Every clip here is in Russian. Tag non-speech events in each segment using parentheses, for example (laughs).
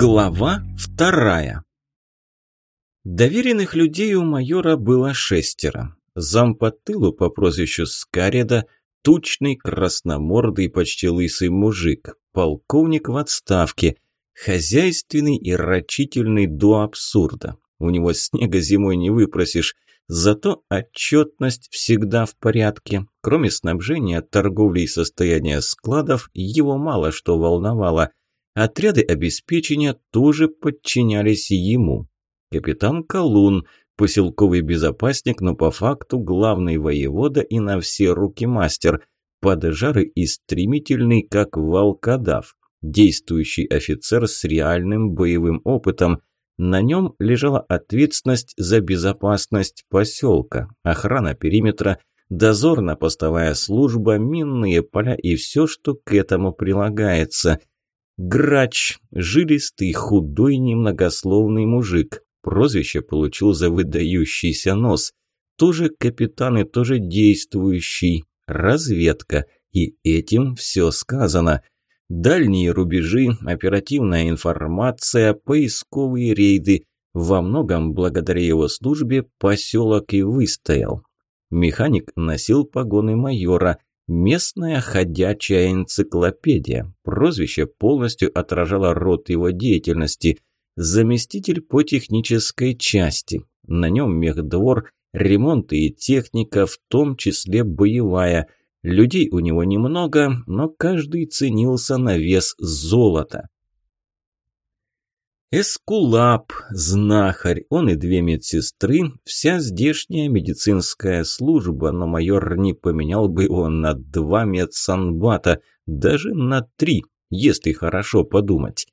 Глава вторая Доверенных людей у майора было шестеро. Зам по тылу по прозвищу Скареда, тучный, красномордый, почти лысый мужик, полковник в отставке, хозяйственный и рачительный до абсурда. У него снега зимой не выпросишь, зато отчетность всегда в порядке. Кроме снабжения, торговли и состояния складов, его мало что волновало. Отряды обеспечения тоже подчинялись ему. Капитан Колун, поселковый безопасник, но по факту главный воевода и на все руки мастер, поджарый и стремительный, как волкодав, действующий офицер с реальным боевым опытом. На нем лежала ответственность за безопасность поселка, охрана периметра, дозорно-постовая служба, минные поля и все, что к этому прилагается. Грач, жилистый, худой, немногословный мужик. Прозвище получил за выдающийся нос. Тоже капитан и тоже действующий. Разведка. И этим все сказано. Дальние рубежи, оперативная информация, поисковые рейды. Во многом благодаря его службе поселок и выстоял. Механик носил погоны майора – Местная ходячая энциклопедия. Прозвище полностью отражало род его деятельности. Заместитель по технической части. На нем мехдвор, ремонт и техника, в том числе боевая. Людей у него немного, но каждый ценился на вес золота. Эскулап, знахарь, он и две медсестры, вся здешняя медицинская служба, но майор не поменял бы его на два медсанбата, даже на три, если хорошо подумать.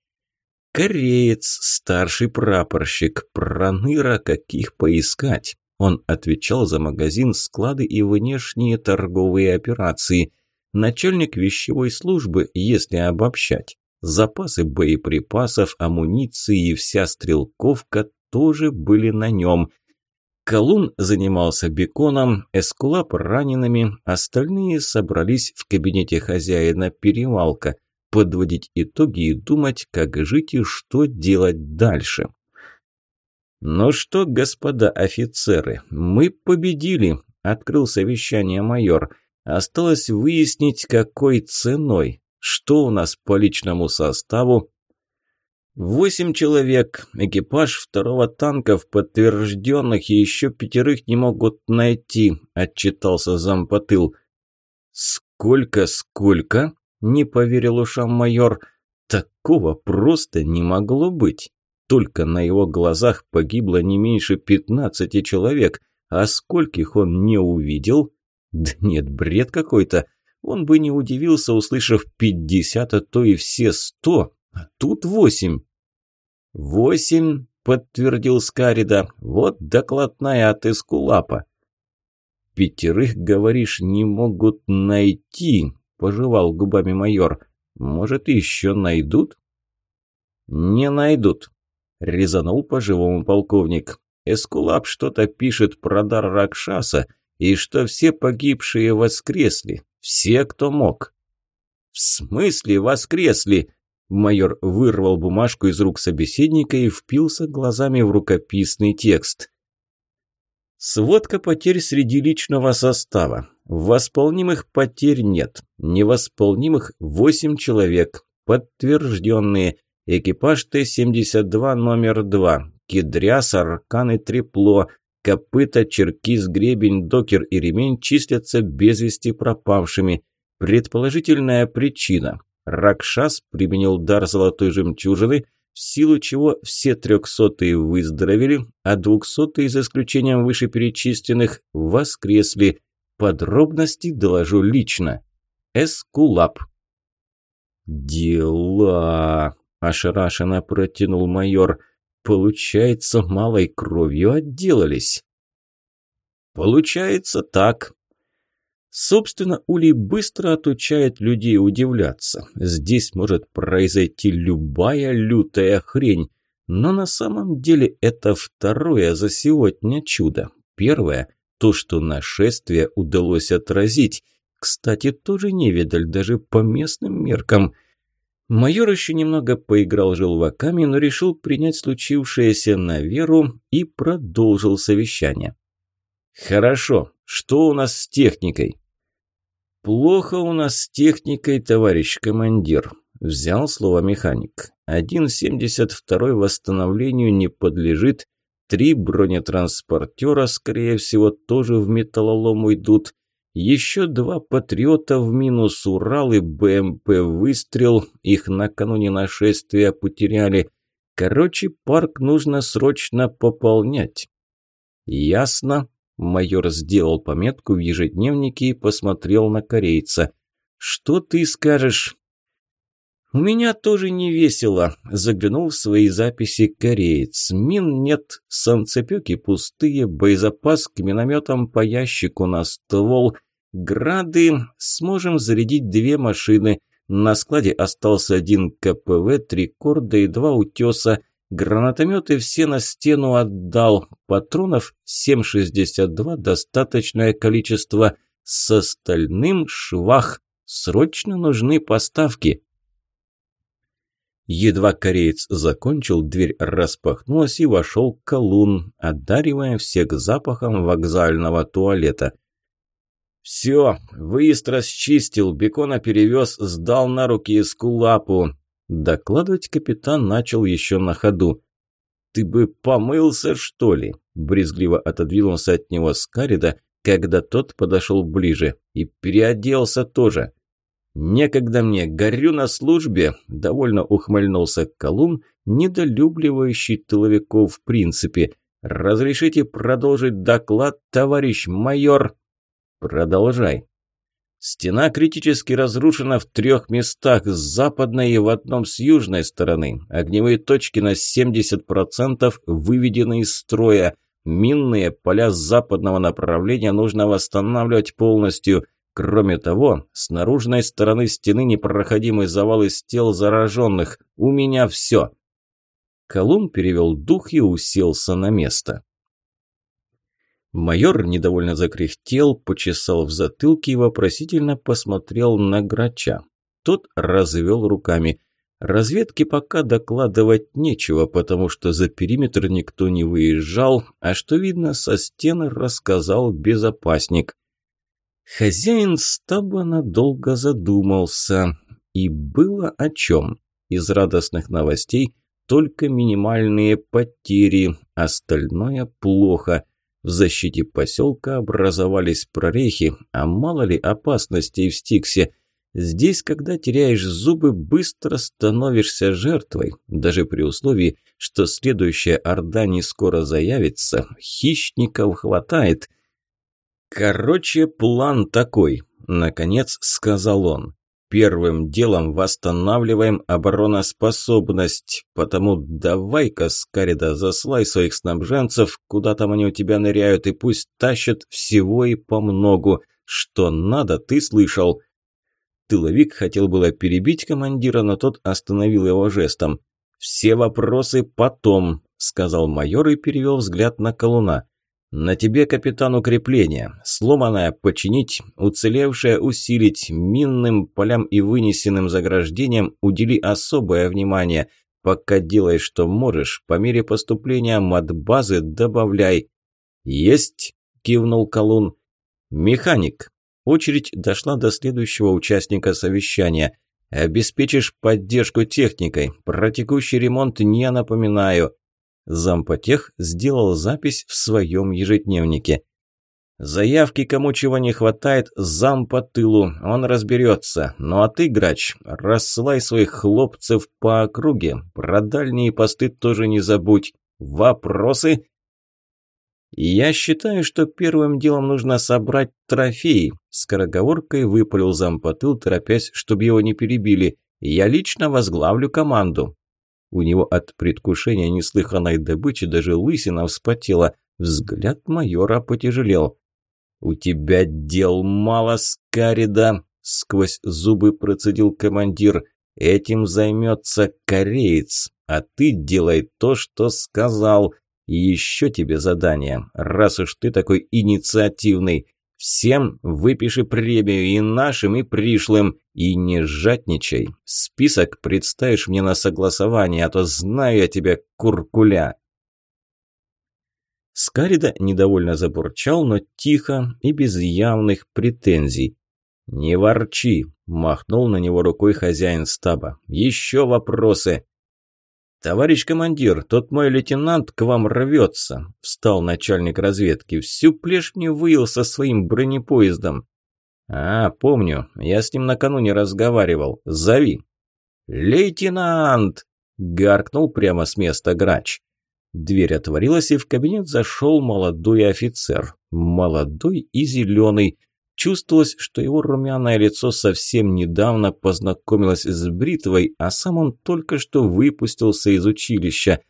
Кореец, старший прапорщик, проныра, каких поискать. Он отвечал за магазин, склады и внешние торговые операции. Начальник вещевой службы, если обобщать. Запасы боеприпасов, амуниции и вся стрелковка тоже были на нем. Колун занимался беконом, Эскулап ранеными, остальные собрались в кабинете хозяина перевалка, подводить итоги и думать, как жить и что делать дальше. «Ну что, господа офицеры, мы победили», – открыл совещание майор. «Осталось выяснить, какой ценой. Что у нас по личному составу? Восемь человек. Экипаж второго танка в подтвержденных и еще пятерых не могут найти, отчитался зампотыл. Сколько, сколько? Не поверил ушам майор. Такого просто не могло быть. Только на его глазах погибло не меньше пятнадцати человек, а скольких он не увидел? Да нет, бред какой-то. Он бы не удивился, услышав пятьдесят, а то и все сто, а тут восемь. «Восемь», – подтвердил Скарида, – «вот докладная от Эскулапа». «Пятерых, говоришь, не могут найти», – пожевал губами майор. «Может, еще найдут?» «Не найдут», – резанул по-живому полковник. «Эскулап что-то пишет про дар Ракшаса, и что все погибшие воскресли. Все, кто мог. В смысле воскресли? Майор вырвал бумажку из рук собеседника и впился глазами в рукописный текст. Сводка потерь среди личного состава. Восполнимых потерь нет. Невосполнимых восемь человек. Подтвержденные. Экипаж Т-72 номер 2. Кедряс, Аркан и Трепло. Копыта, Черкис, Гребень, Докер и Ремень числятся без вести пропавшими. Предположительная причина. Ракшас применил дар золотой жемчужины, в силу чего все трехсотые выздоровели, а двухсотые, за исключением вышеперечисленных, воскресли. Подробности доложу лично. Эскулап. «Дела!» – ошарашенно протянул майор – Получается, малой кровью отделались. Получается так. Собственно, Улей быстро отучает людей удивляться. Здесь может произойти любая лютая хрень. Но на самом деле это второе за сегодня чудо. Первое – то, что нашествие удалось отразить. Кстати, тоже невидаль даже по местным меркам – Майор еще немного поиграл желваками, но решил принять случившееся на веру и продолжил совещание. «Хорошо. Что у нас с техникой?» «Плохо у нас с техникой, товарищ командир», – взял слово механик. «1.72 восстановлению не подлежит, три бронетранспортера, скорее всего, тоже в металлолом уйдут, еще два «Патриота» в минус «Урал» и БМП «Выстрел», их накануне нашествия потеряли. Короче, парк нужно срочно пополнять». «Ясно», Майор сделал пометку в ежедневнике и посмотрел на корейца. «Что ты скажешь?» «У меня тоже не весело», – заглянул в свои записи кореец. «Мин нет, санцепёки пустые, боезапас к минометам по ящику на ствол. Грады сможем зарядить две машины. На складе остался один КПВ, три корда и два утеса. Гранатометы все на стену отдал. Патронов 7,62 достаточное количество. С остальным швах. Срочно нужны поставки. Едва кореец закончил, дверь распахнулась и вошел колун, одаривая всех запахом вокзального туалета. «Все, выезд расчистил, бекона перевез, сдал на руки эскулапу. Докладывать капитан начал еще на ходу. «Ты бы помылся, что ли?» Брезгливо отодвинулся от него Скарида, когда тот подошел ближе. «И переоделся тоже». «Некогда мне, горю на службе», – довольно ухмыльнулся Колун, недолюбливающий тыловиков в принципе. «Разрешите продолжить доклад, товарищ майор?» «Продолжай», Стена критически разрушена в трех местах, с западной и в одном с южной стороны. Огневые точки на 70% выведены из строя. Минные поля с западного направления нужно восстанавливать полностью. Кроме того, с наружной стороны стены непроходимый завал из тел зараженных. У меня все. Колумн перевел дух и уселся на место. Майор недовольно закряхтел, почесал в затылке и вопросительно посмотрел на грача. Тот развел руками. Разведке пока докладывать нечего, потому что за периметр никто не выезжал, а что видно со стены рассказал безопасник. Хозяин стаба надолго задумался. И было о чем. Из радостных новостей только минимальные потери, остальное плохо – в защите поселка образовались прорехи, а мало ли опасностей в Стиксе. Здесь, когда теряешь зубы, быстро становишься жертвой. Даже при условии, что следующая орда не скоро заявится, хищников хватает. «Короче, план такой», – наконец сказал он. Первым делом восстанавливаем обороноспособность, потому давай-ка, Скарида, заслай своих снабженцев, куда там они у тебя ныряют, и пусть тащат всего и помногу. Что надо, ты слышал?» Тыловик хотел было перебить командира, но тот остановил его жестом. «Все вопросы потом», – сказал майор и перевел взгляд на колуна. «На тебе, капитан, укрепление. Сломанное починить, уцелевшее усилить, минным полям и вынесенным заграждением удели особое внимание. Пока делай, что можешь, по мере поступления матбазы добавляй». «Есть!» – кивнул Колун. «Механик». Очередь дошла до следующего участника совещания. «Обеспечишь поддержку техникой. Про текущий ремонт не напоминаю». Зампотех сделал запись в своем ежедневнике. «Заявки, кому чего не хватает, зам по тылу, он разберется. Ну а ты, грач, рассылай своих хлопцев по округе, про дальние посты тоже не забудь. Вопросы?» «Я считаю, что первым делом нужно собрать трофеи», – скороговоркой выпалил зампотыл, торопясь, чтобы его не перебили. «Я лично возглавлю команду». У него от предвкушения неслыханной добычи даже лысина вспотела. Взгляд майора потяжелел. «У тебя дел мало, Скарида!» – сквозь зубы процедил командир. «Этим займется кореец, а ты делай то, что сказал. И еще тебе задание, раз уж ты такой инициативный. Всем выпиши премию и нашим, и пришлым. И не жадничай. Список представишь мне на согласование, а то знаю я тебя, куркуля». Скарида недовольно забурчал, но тихо и без явных претензий. «Не ворчи», – махнул на него рукой хозяин стаба. «Еще вопросы?» «Товарищ командир, тот мой лейтенант к вам рвется», – встал начальник разведки. «Всю плешь мне выел со своим бронепоездом». «А, помню, я с ним накануне разговаривал. Зови». «Лейтенант!» – гаркнул прямо с места грач. Дверь отворилась, и в кабинет зашел молодой офицер. Молодой и зеленый. Чувствовалось, что его румяное лицо совсем недавно познакомилось с бритвой, а сам он только что выпустился из училища.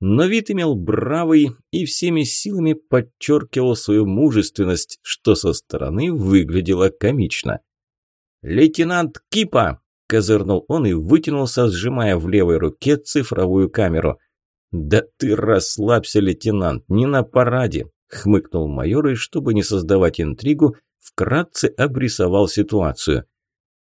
Но вид имел бравый и всеми силами подчеркивал свою мужественность, что со стороны выглядело комично. «Лейтенант Кипа!» – козырнул он и вытянулся, сжимая в левой руке цифровую камеру. «Да ты расслабься, лейтенант, не на параде!» – хмыкнул майор, и чтобы не создавать интригу, вкратце обрисовал ситуацию.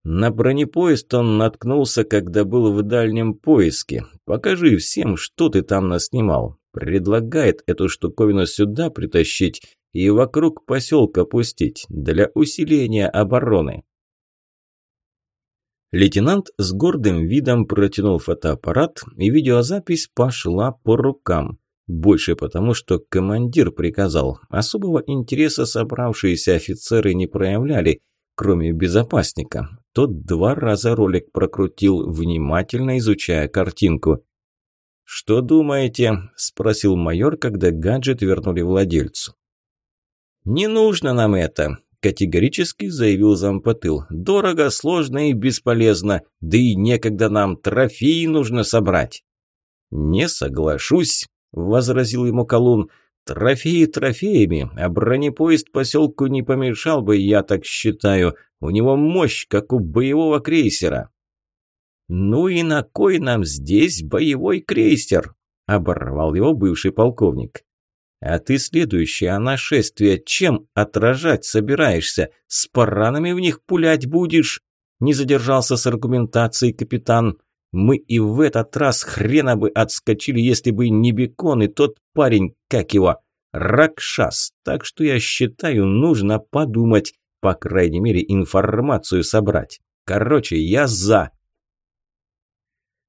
На бронепоезд он наткнулся, когда был в дальнем поиске. Покажи всем, что ты там наснимал. Предлагает эту штуковину сюда притащить и вокруг поселка пустить для усиления обороны. Лейтенант с гордым видом протянул фотоаппарат, и видеозапись пошла по рукам. Больше потому, что командир приказал. Особого интереса собравшиеся офицеры не проявляли, кроме безопасника. Тот два раза ролик прокрутил, внимательно изучая картинку. «Что думаете?» – спросил майор, когда гаджет вернули владельцу. «Не нужно нам это», – категорически заявил зампотыл. «Дорого, сложно и бесполезно, да и некогда нам трофеи нужно собрать». «Не соглашусь», – возразил ему Колун. «Трофеи трофеями, а бронепоезд поселку не помешал бы, я так считаю. У него мощь, как у боевого крейсера». «Ну и на кой нам здесь боевой крейсер?» – оборвал его бывший полковник. «А ты следующее нашествие чем отражать собираешься? С паранами в них пулять будешь?» Не задержался с аргументацией капитан. Мы и в этот раз хрена бы отскочили, если бы не Бекон и тот парень, как его, Ракшас. Так что я считаю, нужно подумать, по крайней мере, информацию собрать. Короче, я за.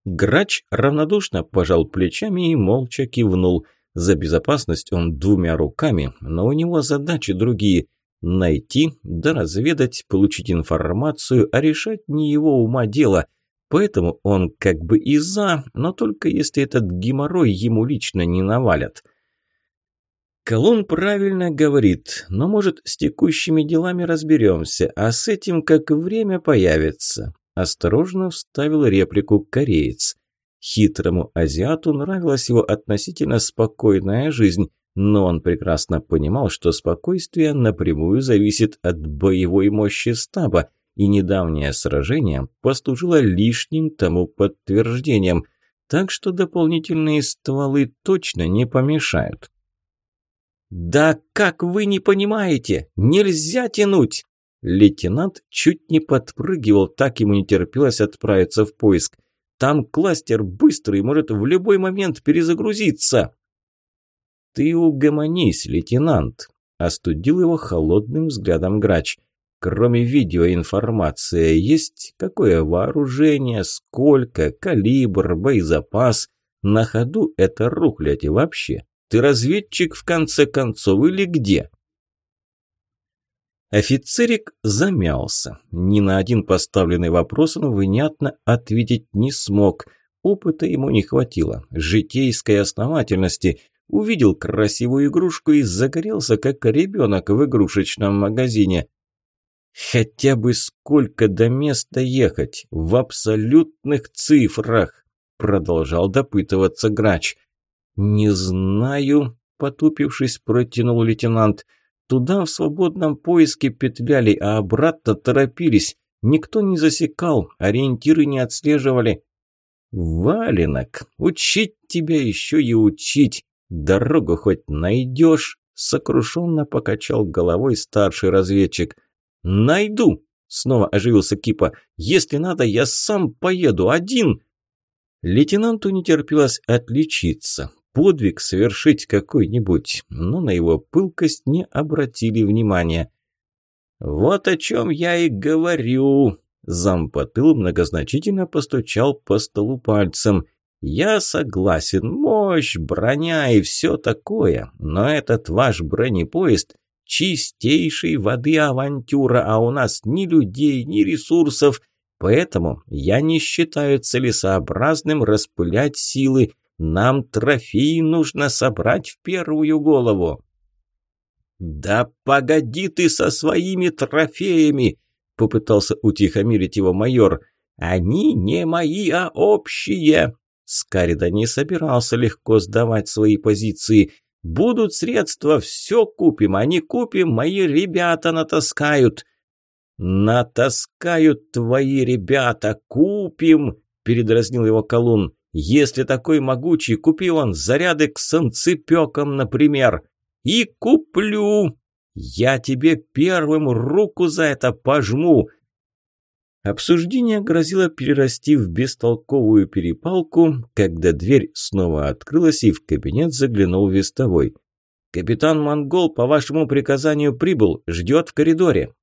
Грач равнодушно пожал плечами и молча кивнул. За безопасность он двумя руками, но у него задачи другие. Найти, да разведать, получить информацию, а решать не его ума дело – Поэтому он как бы и за, но только если этот геморрой ему лично не навалят. Колун правильно говорит, но может с текущими делами разберемся, а с этим как время появится. Осторожно вставил реплику кореец. Хитрому азиату нравилась его относительно спокойная жизнь, но он прекрасно понимал, что спокойствие напрямую зависит от боевой мощи стаба – и недавнее сражение послужило лишним тому подтверждением, так что дополнительные стволы точно не помешают. «Да как вы не понимаете? Нельзя тянуть!» Лейтенант чуть не подпрыгивал, так ему не терпелось отправиться в поиск. «Там кластер быстрый, может в любой момент перезагрузиться!» «Ты угомонись, лейтенант!» – остудил его холодным взглядом грач – Кроме видеоинформации есть какое вооружение, сколько, калибр, боезапас. На ходу это рухлядь вообще. Ты разведчик в конце концов или где? Офицерик замялся. Ни на один поставленный вопрос он внятно ответить не смог. Опыта ему не хватило, житейской основательности. Увидел красивую игрушку и загорелся, как ребенок в игрушечном магазине. Хотя бы сколько до места ехать? В абсолютных цифрах? Продолжал допытываться грач. Не знаю, потупившись, протянул лейтенант. Туда в свободном поиске петляли, а обратно торопились. Никто не засекал, ориентиры не отслеживали. «Валенок, учить тебя еще и учить. Дорогу хоть найдешь?» – сокрушенно покачал головой старший разведчик. «Найду!» – снова оживился Кипа. «Если надо, я сам поеду, один!» Лейтенанту не терпелось отличиться, подвиг совершить какой-нибудь, но на его пылкость не обратили внимания. «Вот о чем я и говорю!» Зампотыл многозначительно постучал по столу пальцем. «Я согласен, мощь, броня и все такое, но этот ваш бронепоезд – чистейшей воды авантюра, а у нас ни людей, ни ресурсов, поэтому я не считаю целесообразным распылять силы. Нам трофеи нужно собрать в первую голову». «Да погоди ты со своими трофеями!» – попытался утихомирить его майор. «Они не мои, а общие!» Скарида не собирался легко сдавать свои позиции. «Будут средства, все купим, а не купим, мои ребята натаскают». «Натаскают твои ребята, купим!» – передразнил его колун. «Если такой могучий, купи он заряды к санцепекам, например. И куплю! Я тебе первым руку за это пожму!» Обсуждение грозило перерасти в бестолковую перепалку, когда дверь снова открылась и в кабинет заглянул вестовой. «Капитан Монгол по вашему приказанию прибыл, ждет в коридоре».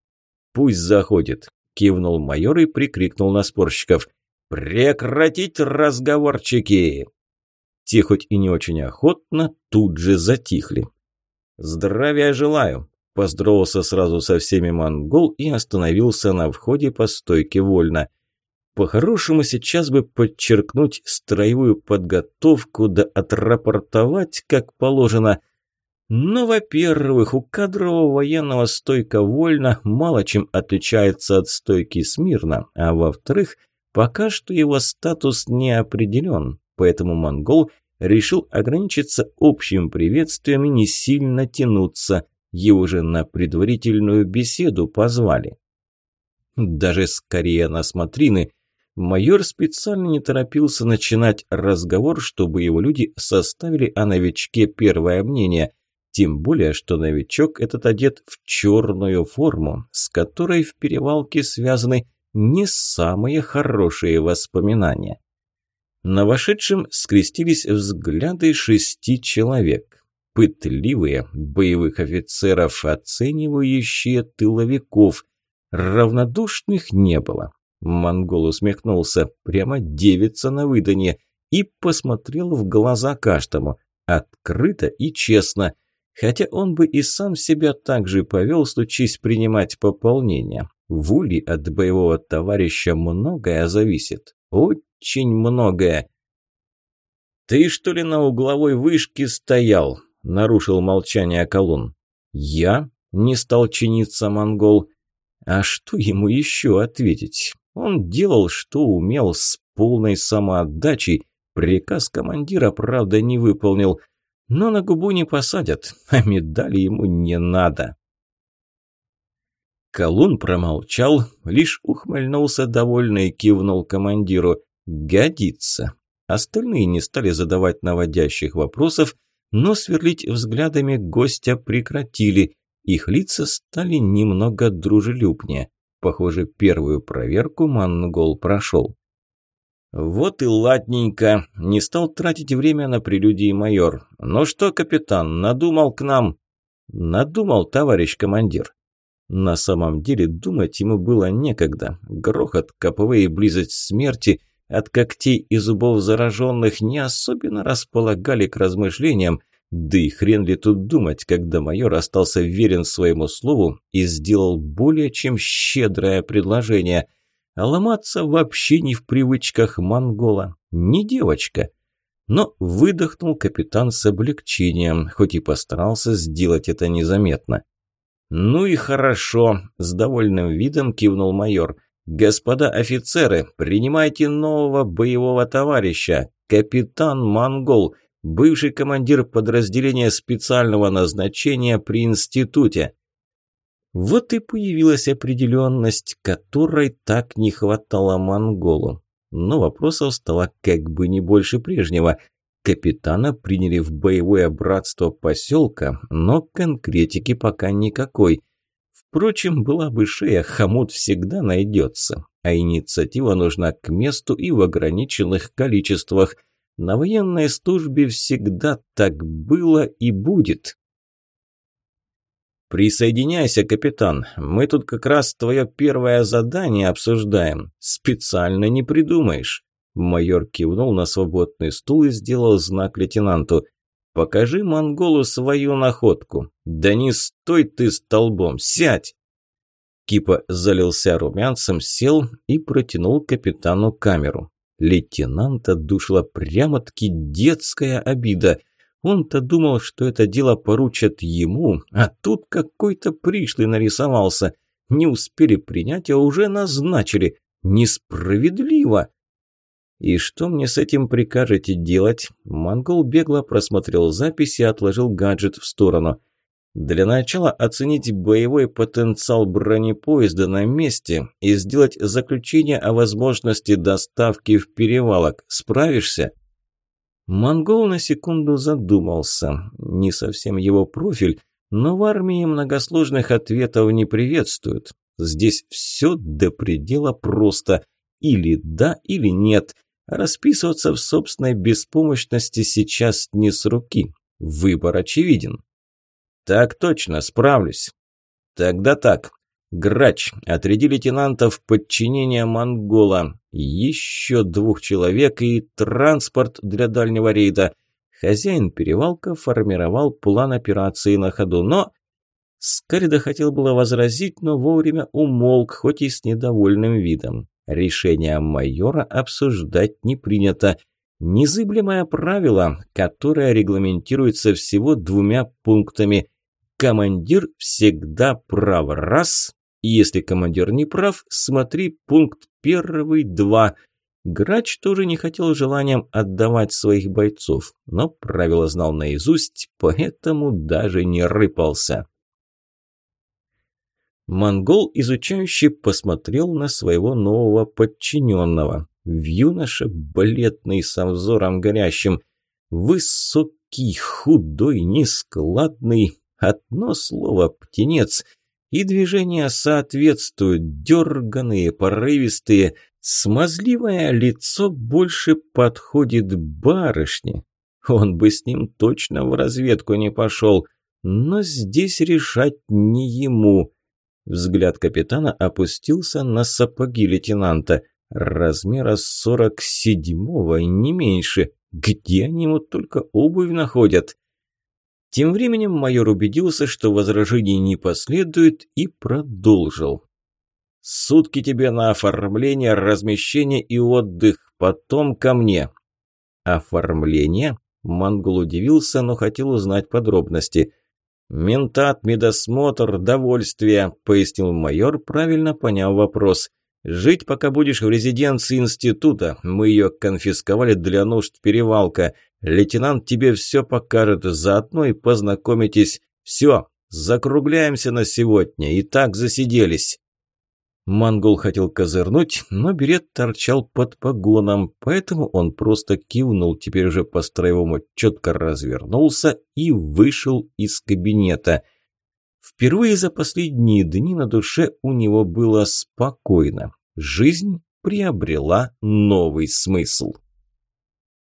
«Пусть заходит», – кивнул майор и прикрикнул на спорщиков. «Прекратить разговорчики!» Те хоть и не очень охотно, тут же затихли. «Здравия желаю!» Поздоровался сразу со всеми монгол и остановился на входе по стойке вольно. По-хорошему сейчас бы подчеркнуть строевую подготовку да отрапортовать, как положено. Но, во-первых, у кадрового военного стойка вольно мало чем отличается от стойки смирно, а во-вторых, пока что его статус не определен, поэтому монгол решил ограничиться общим приветствием и не сильно тянуться – его же на предварительную беседу позвали. Даже скорее на смотрины. Майор специально не торопился начинать разговор, чтобы его люди составили о новичке первое мнение. Тем более, что новичок этот одет в черную форму, с которой в перевалке связаны не самые хорошие воспоминания. На вошедшем скрестились взгляды шести человек пытливые боевых офицеров, оценивающие тыловиков. Равнодушных не было. Монгол усмехнулся, прямо девица на выданье, и посмотрел в глаза каждому, открыто и честно, хотя он бы и сам себя так же повел, случись принимать пополнение. В Ули от боевого товарища многое зависит, очень многое. «Ты что ли на угловой вышке стоял?» Нарушил молчание колун. «Я?» – не стал чиниться монгол. А что ему еще ответить? Он делал, что умел, с полной самоотдачей. Приказ командира, правда, не выполнил. Но на губу не посадят, (laughs) а медали ему не надо. Колун промолчал, лишь ухмыльнулся довольно и кивнул командиру. «Годится». Остальные не стали задавать наводящих вопросов, но сверлить взглядами гостя прекратили. Их лица стали немного дружелюбнее. Похоже, первую проверку Мангол прошел. «Вот и ладненько. Не стал тратить время на прелюдии майор. Ну что, капитан, надумал к нам?» «Надумал, товарищ командир». На самом деле думать ему было некогда. Грохот, КПВ и близость смерти от когтей и зубов зараженных не особенно располагали к размышлениям, да и хрен ли тут думать, когда майор остался верен своему слову и сделал более чем щедрое предложение. А ломаться вообще не в привычках монгола, не девочка. Но выдохнул капитан с облегчением, хоть и постарался сделать это незаметно. «Ну и хорошо», – с довольным видом кивнул майор – «Господа офицеры, принимайте нового боевого товарища, капитан Монгол, бывший командир подразделения специального назначения при институте». Вот и появилась определенность, которой так не хватало монголу. Но вопросов стало как бы не больше прежнего. Капитана приняли в боевое братство поселка, но конкретики пока никакой. Впрочем, была бы шея, хомут всегда найдется, а инициатива нужна к месту и в ограниченных количествах. На военной службе всегда так было и будет. «Присоединяйся, капитан. Мы тут как раз твое первое задание обсуждаем. Специально не придумаешь». Майор кивнул на свободный стул и сделал знак лейтенанту. «Покажи монголу свою находку. Да не стой ты столбом, сядь!» Кипа залился румянцем, сел и протянул капитану камеру. Лейтенанта душила прямо-таки детская обида. Он-то думал, что это дело поручат ему, а тут какой-то пришлый нарисовался. Не успели принять, а уже назначили. Несправедливо. «И что мне с этим прикажете делать?» Монгол бегло просмотрел запись и отложил гаджет в сторону. «Для начала оценить боевой потенциал бронепоезда на месте и сделать заключение о возможности доставки в перевалок. Справишься?» Монгол на секунду задумался. Не совсем его профиль, но в армии многосложных ответов не приветствуют. Здесь все до предела просто. Или да, или нет – Расписываться в собственной беспомощности сейчас не с руки. Выбор очевиден. Так точно, справлюсь. Тогда так. Грач, отряди лейтенанта в подчинение монгола. Еще двух человек и транспорт для дальнего рейда. Хозяин перевалка формировал план операции на ходу, но... Скарида хотел было возразить, но вовремя умолк, хоть и с недовольным видом. Решение майора обсуждать не принято. Незыблемое правило, которое регламентируется всего двумя пунктами. Командир всегда прав раз, если командир не прав, смотри пункт первый два. Грач тоже не хотел желанием отдавать своих бойцов, но правила знал наизусть, поэтому даже не рыпался. Монгол, изучающий, посмотрел на своего нового подчиненного. В юноше, балетный, со взором горящим. Высокий, худой, нескладный. Одно слово «птенец». И движения соответствуют, дерганые, порывистые. Смазливое лицо больше подходит барышне. Он бы с ним точно в разведку не пошел. Но здесь решать не ему. Взгляд капитана опустился на сапоги лейтенанта. Размера сорок седьмого, не меньше. Где они ему только обувь находят? Тем временем майор убедился, что возражений не последует, и продолжил. «Сутки тебе на оформление, размещение и отдых, потом ко мне». «Оформление?» Монгол удивился, но хотел узнать подробности – «Ментат, медосмотр, довольствие», – пояснил майор, правильно поняв вопрос. «Жить, пока будешь в резиденции института. Мы ее конфисковали для нужд перевалка. Лейтенант тебе все покажет, заодно и познакомитесь. Все, закругляемся на сегодня. И так засиделись». Монгол хотел козырнуть, но берет торчал под погоном, поэтому он просто кивнул, теперь уже по-строевому четко развернулся и вышел из кабинета. Впервые за последние дни на душе у него было спокойно. Жизнь приобрела новый смысл.